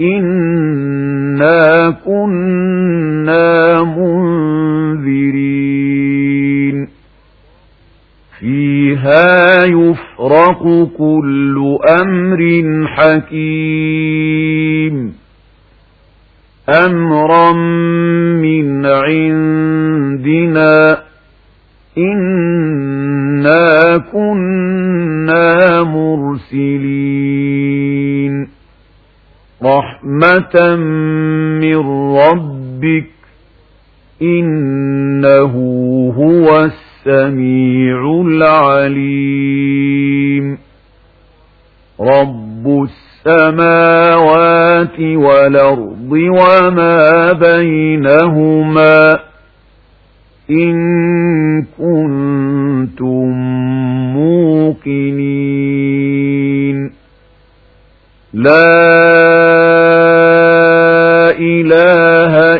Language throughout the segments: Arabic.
إنا كنا منذرين فيها يفرق كل أمر حكيم أمرا من عندنا إنا كنا من ربك إنه هو السميع العليم رب السماوات والأرض وما بينهما إن كنتم موقنين لا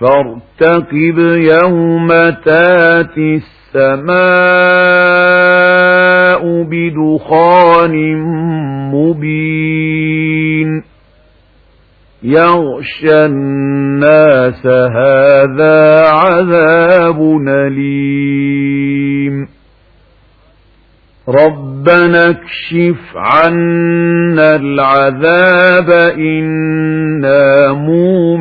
فارتقب يوم تاتي السماء بدخان مبين. يغشى الناس هذا عذاب أليم. ربنا اكشف عنا العذاب إنا مؤمنون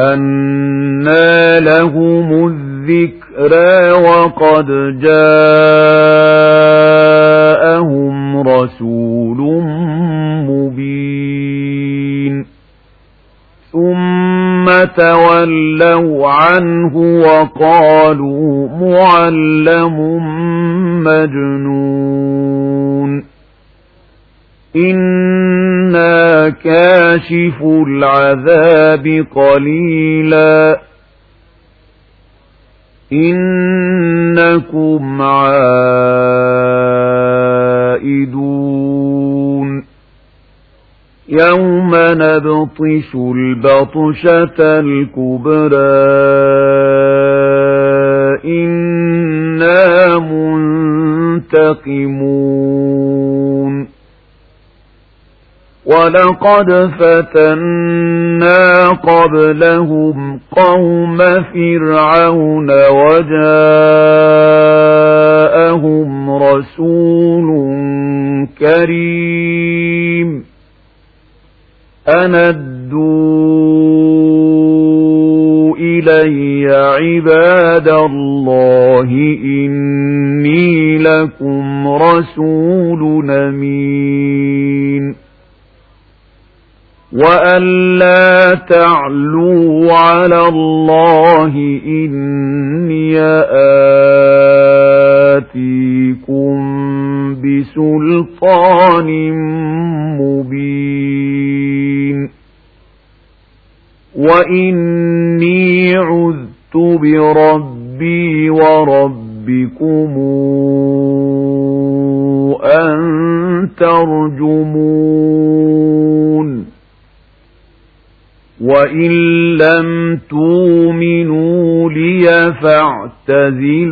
أنا لهم الذكرى وقد جاءهم رسول مبين ثم تولوا عنه وقالوا معلم مجنون كاشف العذاب قليلا. إنكم عائدون. يوم نبطش البطشة الكبرى. إنا منتقمون. ولقد فتنا قبلهم قوم فرعون وجاءهم رسول كريم. أندوا إلي عباد الله إني لكم رسول أمين وأن لا تعلوا على الله إني آتيكم بسلطان مبين وإني عذت بربي وربكم أن ترجمون وإن لم تؤمنوا لي فاعتزلون